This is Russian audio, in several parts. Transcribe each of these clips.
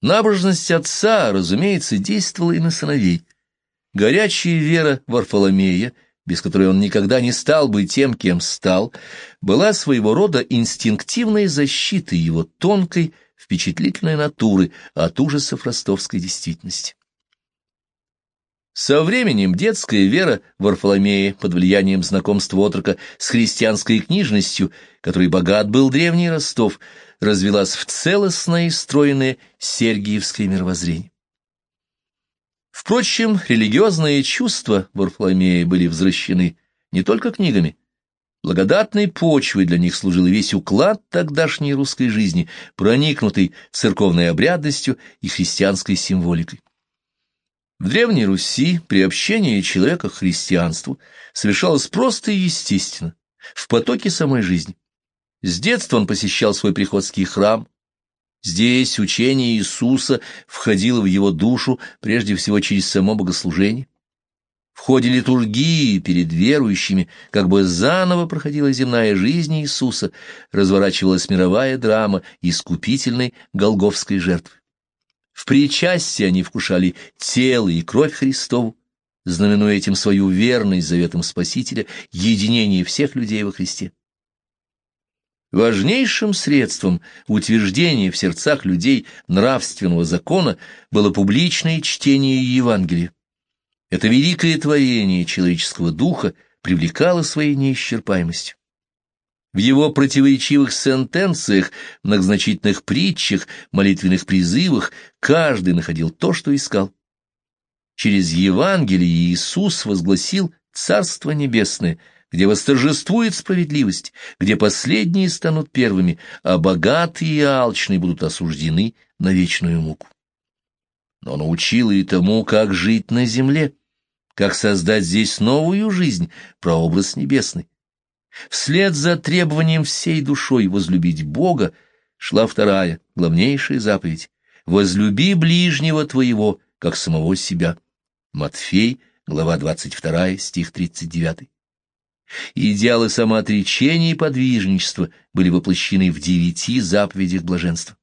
Набожность отца, разумеется, действовала и на сыновей. Горячая вера Варфоломея, без которой он никогда не стал бы тем, кем стал, была своего рода инстинктивной защитой его тонкой, впечатлительной натуры от ужасов ростовской действительности. Со временем детская вера Варфоломея под влиянием знакомства отрока с христианской книжностью, которой богат был древний Ростов, развелась в целостное и стройное сергиевское мировоззрение. Впрочем, религиозные чувства Варфоломея были возвращены не только книгами. Благодатной почвой для них служил весь уклад тогдашней русской жизни, проникнутый церковной обрядностью и христианской символикой. В Древней Руси приобщение человека к христианству совершалось просто и естественно, в потоке самой жизни. С детства он посещал свой приходский храм. Здесь учение Иисуса входило в его душу прежде всего через само богослужение. В ходе литургии перед верующими как бы заново проходила земная жизнь Иисуса, разворачивалась мировая драма искупительной голговской жертвы. В причастии они вкушали тело и кровь Христову, знаменуя этим свою верность заветам Спасителя, единение всех людей во Христе. Важнейшим средством утверждения в сердцах людей нравственного закона было публичное чтение Евангелия. Это великое творение человеческого духа привлекало своей неисчерпаемостью. В его противоречивых сентенциях, многозначительных притчах, молитвенных призывах каждый находил то, что искал. Через Евангелие Иисус возгласил Царство Небесное, где восторжествует справедливость, где последние станут первыми, а богатые и алчные будут осуждены на вечную муку. Но научил и тому, как жить на земле, как создать здесь новую жизнь, прообраз небесный. Вслед за требованием всей душой возлюбить Бога шла вторая, главнейшая заповедь — «Возлюби ближнего твоего, как самого себя». Матфей, глава 22, стих 39. Идеалы самоотречения и подвижничества были воплощены в девяти заповедях блаженства.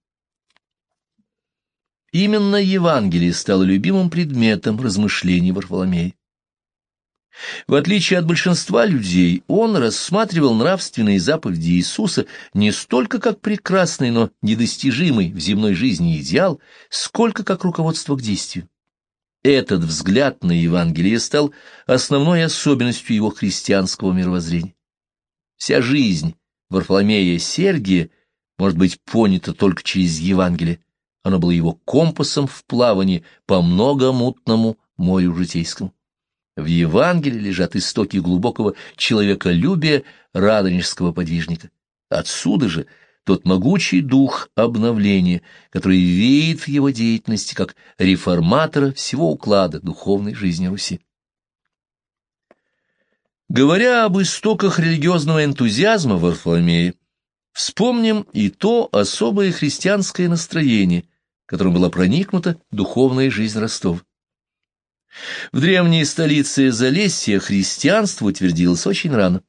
Именно Евангелие стало любимым предметом размышлений Варфоломея. В отличие от большинства людей, он рассматривал нравственные заповеди Иисуса не столько как прекрасный, но недостижимый в земной жизни идеал, сколько как руководство к действию. Этот взгляд на Евангелие стал основной особенностью его христианского мировоззрения. Вся жизнь Варфоломея Сергия может быть понята только через Евангелие. Оно было его компасом в плавании по многомутному морю житейскому. В Евангелии лежат истоки глубокого человеколюбия радонежского подвижника. Отсюда же тот могучий дух обновления, который веет в его деятельности как реформатора всего уклада духовной жизни Руси. Говоря об истоках религиозного энтузиазма Варфоломея, вспомним и то особое христианское настроение, которым была проникнута духовная жизнь Ростова. В древней столице Залесья христианство утвердилось очень рано.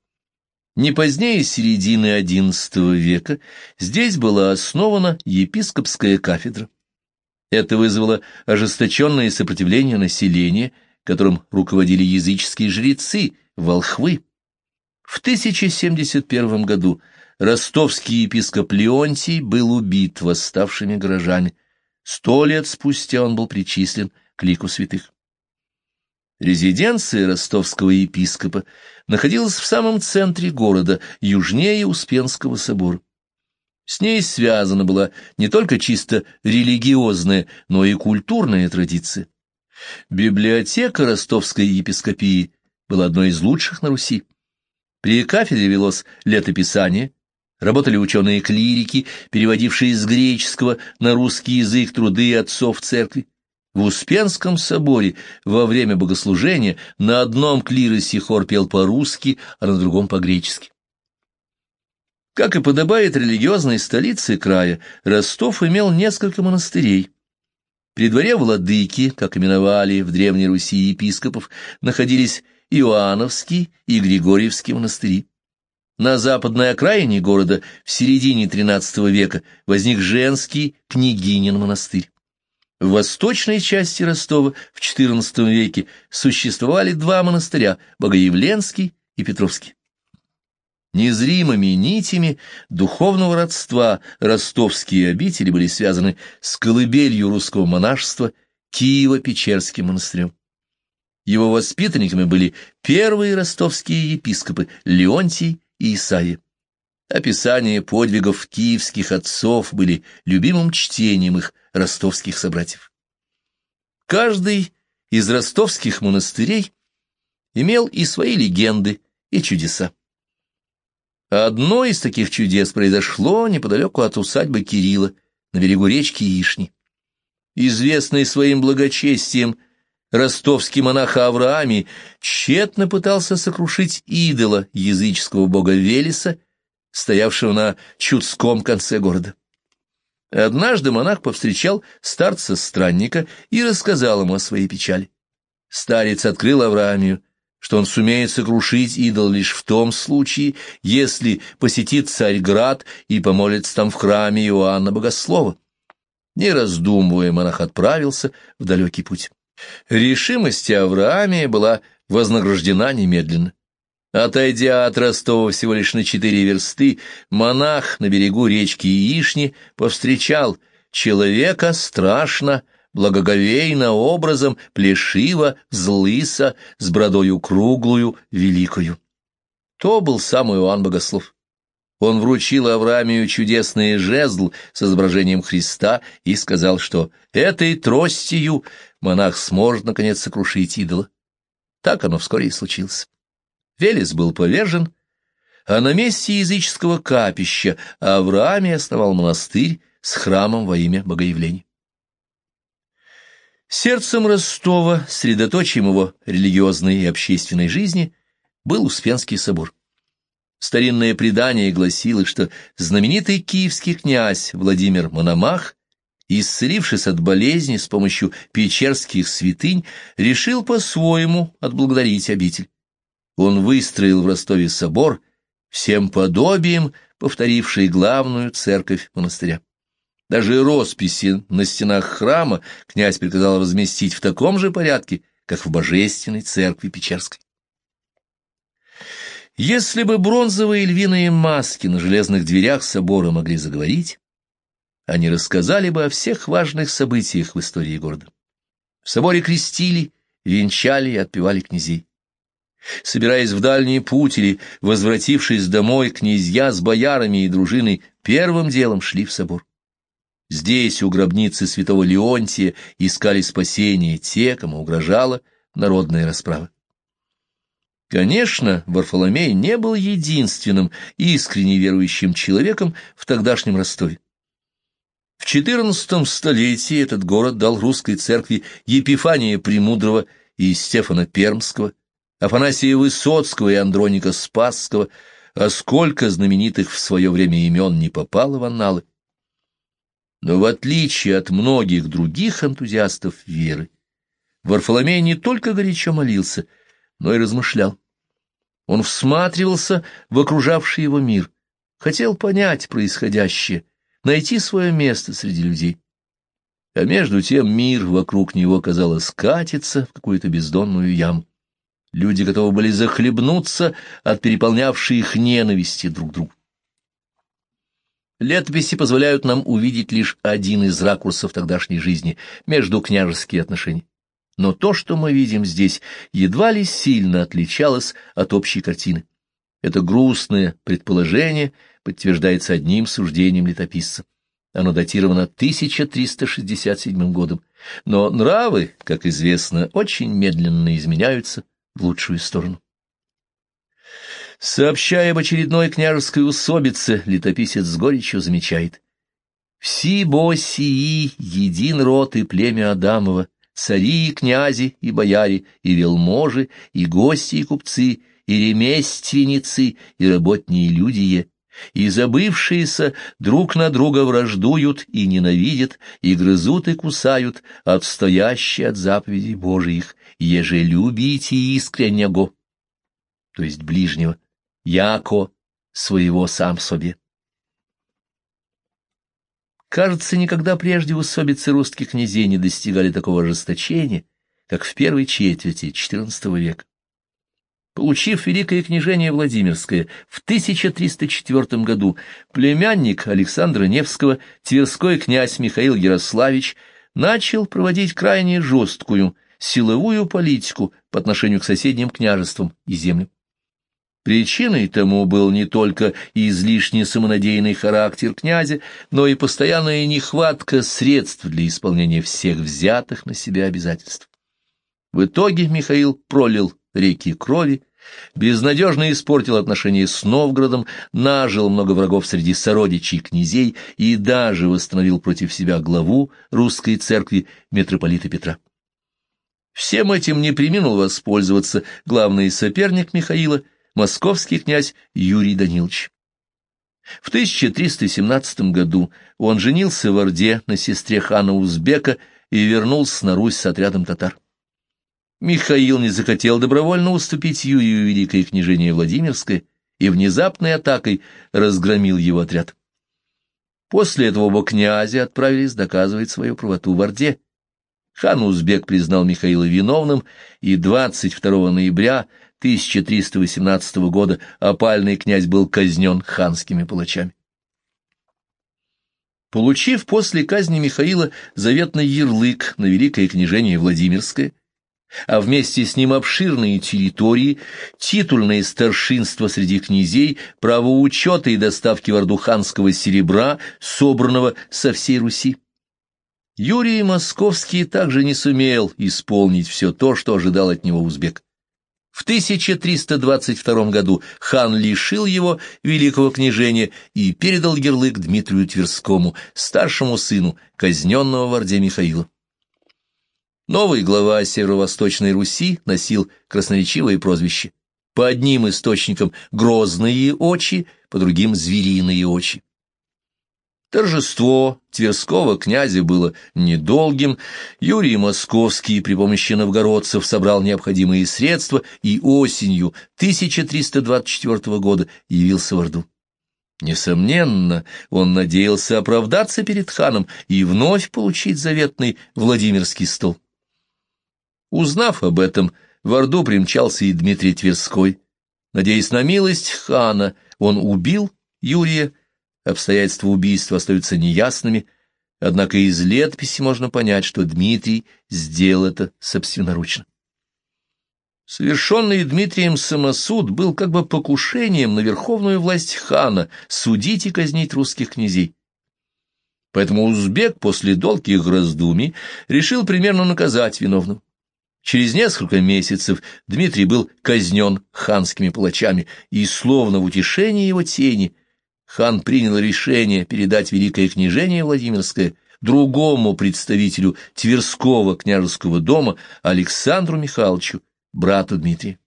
Не позднее середины XI века здесь была основана епископская кафедра. Это вызвало ожесточенное сопротивление населения, которым руководили языческие жрецы, волхвы. В 1071 году ростовский епископ Леонтий был убит восставшими горожане. Сто лет спустя он был причислен к лику святых. Резиденция ростовского епископа находилась в самом центре города, южнее Успенского собора. С ней связана была не только чисто религиозная, но и культурная традиция. Библиотека ростовской епископии была одной из лучших на Руси. При кафедре велось летописание, работали ученые-клирики, переводившие с греческого на русский язык труды отцов церкви. В Успенском соборе во время богослужения на одном клиросе хор пел по-русски, а на другом по-гречески. Как и подобает религиозной столице края, Ростов имел несколько монастырей. При дворе владыки, как именовали в Древней Руси епископов, находились Иоанновский и Григорьевский монастыри. На западной окраине города в середине XIII века возник женский княгинин монастырь. В восточной части Ростова в XIV веке существовали два монастыря – Богоявленский и Петровский. Незримыми нитями духовного родства ростовские обители были связаны с колыбелью русского монашества Киево-Печерским монастырем. Его воспитанниками были первые ростовские епископы Леонтий и Исаия. Описания подвигов киевских отцов были любимым чтением их ростовских собратьев. Каждый из ростовских монастырей имел и свои легенды, и чудеса. Одно из таких чудес произошло неподалеку от усадьбы Кирилла, на берегу речки Ишни. Известный своим благочестием ростовский монах Авраами тщетно пытался сокрушить идола языческого бога Велеса стоявшего на чудском конце города. Однажды монах повстречал старца-странника и рассказал ему о своей печали. Старец открыл Авраамию, что он сумеет сокрушить идол лишь в том случае, если посетит Царьград и помолится там в храме Иоанна Богослова. Не раздумывая, монах отправился в далекий путь. Решимость Авраамия была вознаграждена немедленно. Отойдя от Ростова всего лишь на четыре версты, монах на берегу речки Яишни повстречал человека страшно, благоговейно образом, плешиво, злыса, с бродою круглую, великую. То был сам Иоанн Богослов. Он вручил Авраамию чудесный жезл с изображением Христа и сказал, что этой тростью монах сможет, наконец, сокрушить идола. Так оно вскоре и случилось. Велес был повержен, а на месте языческого капища Аврааме основал монастырь с храмом во имя Богоявления. Сердцем Ростова, средоточием его религиозной и общественной жизни, был Успенский собор. Старинное предание гласило, что знаменитый киевский князь Владимир Мономах, исцелившись от болезни с помощью печерских святынь, решил по-своему отблагодарить обитель он выстроил в Ростове собор, всем подобием повторивший главную церковь монастыря. Даже росписи на стенах храма князь приказал разместить в таком же порядке, как в божественной церкви Печерской. Если бы бронзовые львиные маски на железных дверях собора могли заговорить, они рассказали бы о всех важных событиях в истории города. В соборе крестили, венчали и отпевали князей. Собираясь в дальний путь или возвратившись домой, князья с боярами и дружиной первым делом шли в собор. Здесь, у гробницы святого Леонтия, искали спасения те, кому угрожала народная расправа. Конечно, Варфоломей не был единственным искренне верующим человеком в тогдашнем Ростове. В XIV столетии этот город дал русской церкви Епифания Премудрого и Стефана Пермского, Афанасия Высоцкого и Андроника Спасского, а сколько знаменитых в свое время имен не попало в анналы. Но в отличие от многих других энтузиастов веры, Варфоломей не только горячо молился, но и размышлял. Он всматривался в окружавший его мир, хотел понять происходящее, найти свое место среди людей. А между тем мир вокруг него, казалось, катится в какую-то бездонную яму. Люди готовы были захлебнуться от переполнявшей их ненависти друг к другу. Летописи позволяют нам увидеть лишь один из ракурсов тогдашней жизни — между княжеские отношения. Но то, что мы видим здесь, едва ли сильно отличалось от общей картины. Это грустное предположение подтверждается одним суждением летописца. Оно датировано 1367 годом, но нравы, как известно, очень медленно изменяются в лучшую сторону. Сообщая об очередной княжеской усобице, летописец с горечью замечает. «Все сии един род и племя Адамова, цари и князи и бояре, и велможи, и гости и купцы, и ремесленницы, и работние люди, и забывшиеся друг на друга враждуют и ненавидят, и грызут и кусают, отстоящие от заповедей Божиих, еже любите искреннего, то есть ближнего, яко своего сам себе. Кажется, никогда прежде усобицы русских князей не достигали такого ожесточения, как в первой четверти XIV века. Получив Великое княжение Владимирское в 1304 году, племянник Александра Невского, тверской князь Михаил Ярославич, начал проводить крайне жесткую силовую политику по отношению к соседним княжествам и землям. Причиной тому был не только излишне самонадеянный характер князя, но и постоянная нехватка средств для исполнения всех взятых на себя обязательств. В итоге Михаил пролил реки крови, безнадежно испортил отношения с Новгородом, нажил много врагов среди сородичей князей и даже восстановил против себя главу русской церкви митрополита Петра. Всем этим не приминул воспользоваться главный соперник Михаила – московский князь Юрий Данилович. В 1317 году он женился в Орде на сестре хана Узбека и вернулся на Русь с отрядом татар. Михаил не захотел добровольно уступить Юрию Великое княжение Владимирское и внезапной атакой разгромил его отряд. После этого оба князя отправились доказывать свою правоту в Орде. Хан Узбек признал Михаила виновным, и 22 ноября 1318 года опальный князь был казнен ханскими палачами. Получив после казни Михаила заветный ярлык на Великое княжение Владимирское, а вместе с ним обширные территории, титульное старшинство среди князей, право учета и доставки в Орду ханского серебра, собранного со всей Руси. Юрий Московский также не сумел исполнить все то, что ожидал от него узбек. В 1322 году хан лишил его великого княжения и передал ярлык Дмитрию Тверскому, старшему сыну казненного в Орде Михаила. Новый глава Северо-Восточной Руси носил красноречивое прозвище. По одним источникам «грозные очи», по другим «звериные очи». Торжество Тверского князя было недолгим. Юрий Московский при помощи новгородцев собрал необходимые средства и осенью 1324 года явился в Орду. Несомненно, он надеялся оправдаться перед ханом и вновь получить заветный Владимирский стол. Узнав об этом, в Орду примчался и Дмитрий Тверской. Надеясь на милость хана, он убил Юрия, Обстоятельства убийства остаются неясными, однако из летописи можно понять, что Дмитрий сделал это собственноручно. Совершенный Дмитрием самосуд был как бы покушением на верховную власть хана судить и казнить русских князей. Поэтому узбек после долгих раздумий решил примерно наказать виновного. Через несколько месяцев Дмитрий был казнен ханскими палачами, и словно в утешении его тени – хан принял решение передать Великое княжение Владимирское другому представителю Тверского княжеского дома Александру Михайловичу, брату Дмитрия.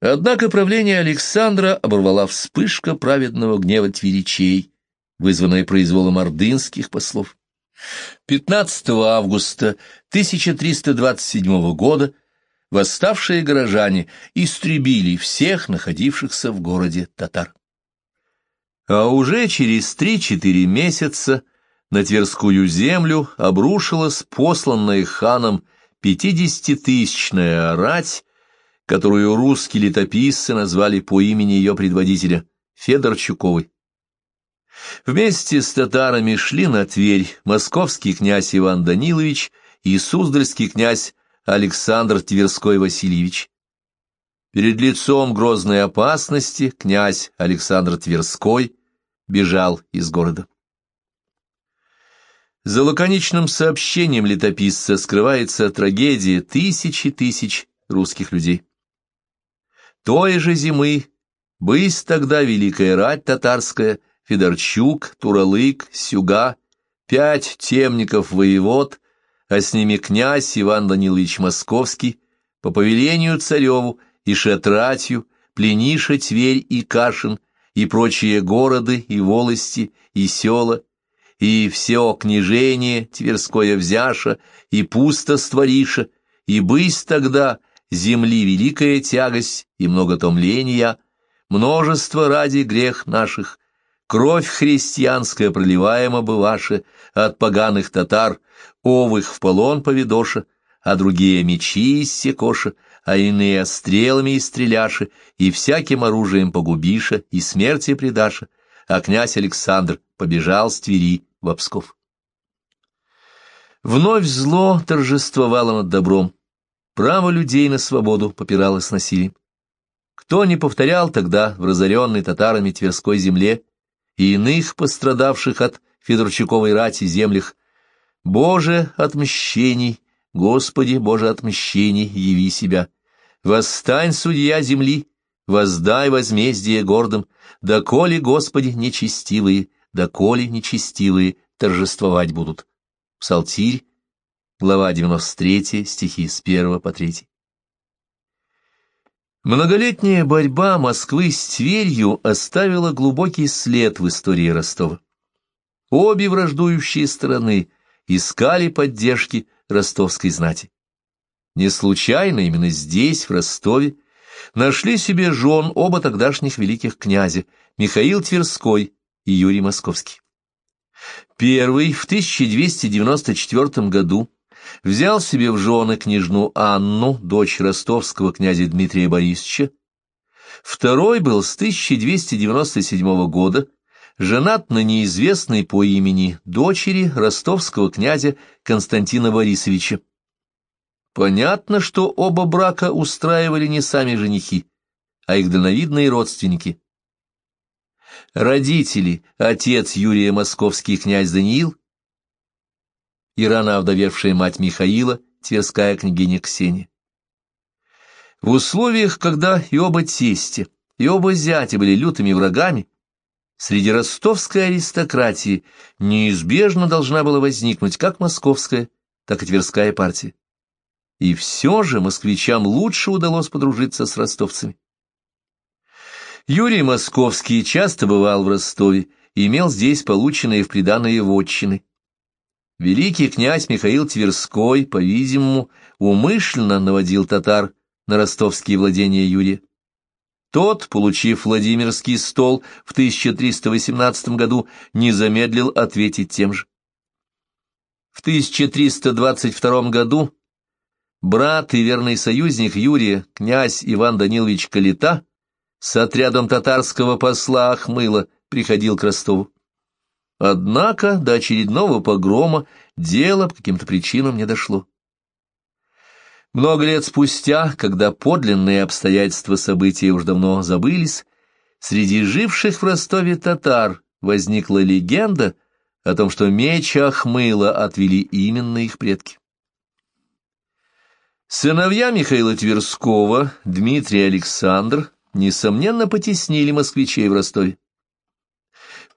Однако правление Александра оборвала вспышка праведного гнева тверичей, вызванная произволом ордынских послов. 15 августа 1327 года восставшие горожане истребили всех находившихся в городе татар. А уже через три-четыре месяца на Тверскую землю обрушилась посланная ханом пятидесятитысячная рать, которую русские летописцы назвали по имени ее предводителя Федорчуковой. Вместе с татарами шли на Тверь московский князь Иван Данилович и суздальский князь Александр Тверской-Васильевич. Перед лицом грозной опасности князь Александр Тверской бежал из города. За лаконичным сообщением летописца скрывается трагедия тысячи тысяч русских людей. Той же зимы бысь тогда великая рать татарская, Федорчук, Туралык, Сюга, пять темников воевод, а с ними князь Иван Данилович Московский, по повелению цареву и шатратью, плениша Тверь и Кашин, и прочие города и волости, и села, и все княжение Тверское взяша, и пусто створиша, и бысь тогда земли великая тягость и много томления, множество ради грех наших, кровь христианская проливаема бы ваша от поганых татар, овых в полон поведоша, а другие мечи из секоша, а иные стрелами и стреляши, и всяким оружием погубиша, и смерти предаша, а князь Александр побежал с Твери в Псков. Вновь зло торжествовало над добром, право людей на свободу попиралось насилием. Кто не повторял тогда в разоренной татарами Тверской земле и иных пострадавших от Федорчуковой рати землях, «Боже, отмщений, Господи, Боже, отмщений, яви себя! Восстань, судья земли, воздай возмездие гордым, доколе, Господи, нечестивые, доколе нечестивые торжествовать будут». Псалтирь, глава 93, стихи с 1 по 3. Многолетняя борьба Москвы с Тверью оставила глубокий след в истории Ростова. Обе враждующие стороны искали поддержки ростовской знати. Не случайно именно здесь, в Ростове, нашли себе жен оба тогдашних великих князя, Михаил Тверской и Юрий Московский. Первый в 1294 году взял себе в жены княжну Анну, дочь ростовского князя Дмитрия Борисовича. Второй был с 1297 года женат на неизвестной по имени дочери ростовского князя Константина Борисовича. Понятно, что оба брака устраивали не сами женихи, а их дальновидные родственники, Родители, отец Юрия Московский князь Даниил и рано овдовевшая мать Михаила, Тверская княгиня Ксения. В условиях, когда и оба тестя, и оба зятя были лютыми врагами, среди ростовской аристократии неизбежно должна была возникнуть как московская, так и тверская партия. И все же москвичам лучше удалось подружиться с ростовцами. Юрий Московский часто бывал в Ростове имел здесь полученные в приданое вотчины. Великий князь Михаил Тверской, по-видимому, умышленно наводил татар на ростовские владения Юрия. Тот, получив Владимирский стол в 1318 году, не замедлил ответить тем же. В 1322 году брат и верный союзник Юрия, князь Иван Данилович Калита, с отрядом татарского посла Ахмыла приходил к Ростову. Однако до очередного погрома дело по каким-то причинам не дошло. Много лет спустя, когда подлинные обстоятельства события уж давно забылись, среди живших в Ростове татар возникла легенда о том, что меч Ахмыла отвели именно их предки. Сыновья Михаила Тверского, Дмитрий и Александр, несомненно, потеснили москвичей в Ростове.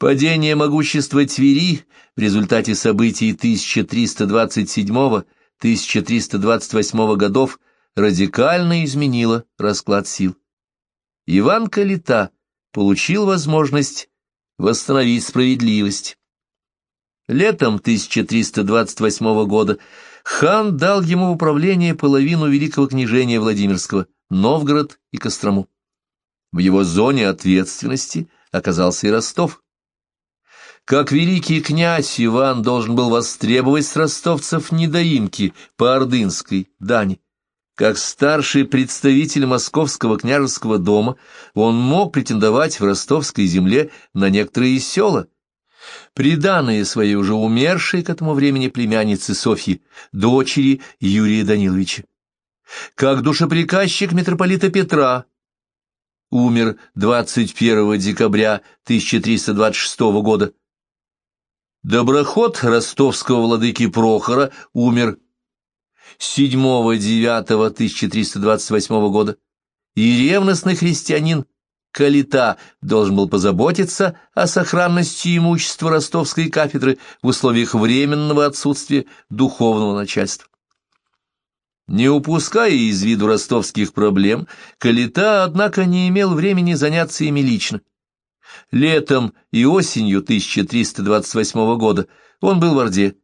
Падение могущества Твери в результате событий 1327-1328 годов радикально изменило расклад сил. Иван Калита получил возможность восстановить справедливость. Летом 1328 года хан дал ему в управление половину великого княжения Владимирского, Новгород и Кострому. В его зоне ответственности оказался и Ростов. Как великий князь Иван должен был востребовать с ростовцев недоимки по ордынской дани. Как старший представитель московского княжеского дома он мог претендовать в ростовской земле на некоторые села, приданные своей уже умершей к этому времени племяннице Софьи, дочери Юрия Даниловича. Как душеприказчик митрополита Петра умер 21 декабря 1326 года. Доброход ростовского владыки Прохора умер 7-9-1328 года, и ревностный христианин Калита должен был позаботиться о сохранности имущества ростовской кафедры в условиях временного отсутствия духовного начальства. Не упуская из виду ростовских проблем, Калита, однако, не имел времени заняться ими лично. Летом и осенью 1328 года он был в Орде,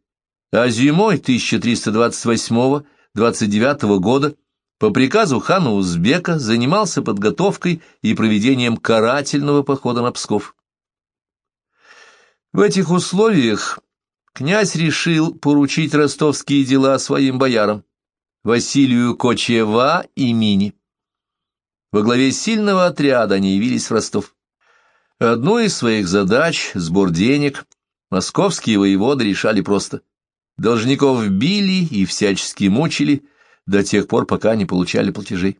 а зимой 1328-29 года по приказу хана Узбека занимался подготовкой и проведением карательного похода на Псков. В этих условиях князь решил поручить ростовские дела своим боярам, Василию Кочева и Мини. Во главе сильного отряда они явились в Ростов. Одну из своих задач, сбор денег, московские воеводы решали просто. Должников били и всячески мучили до тех пор, пока не получали платежей.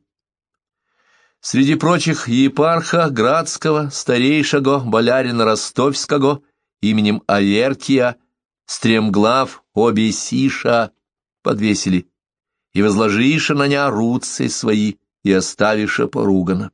Среди прочих епарха Градского, старейшего болярина Ростовского, именем Аверкия, стремглав Обесиша подвесили, и возложиша на ня руцы свои, и оставиша поругана.